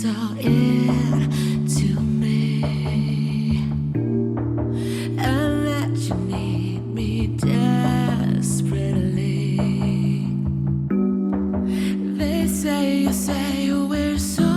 say it to me, and that you need me desperately. They say you say we're so.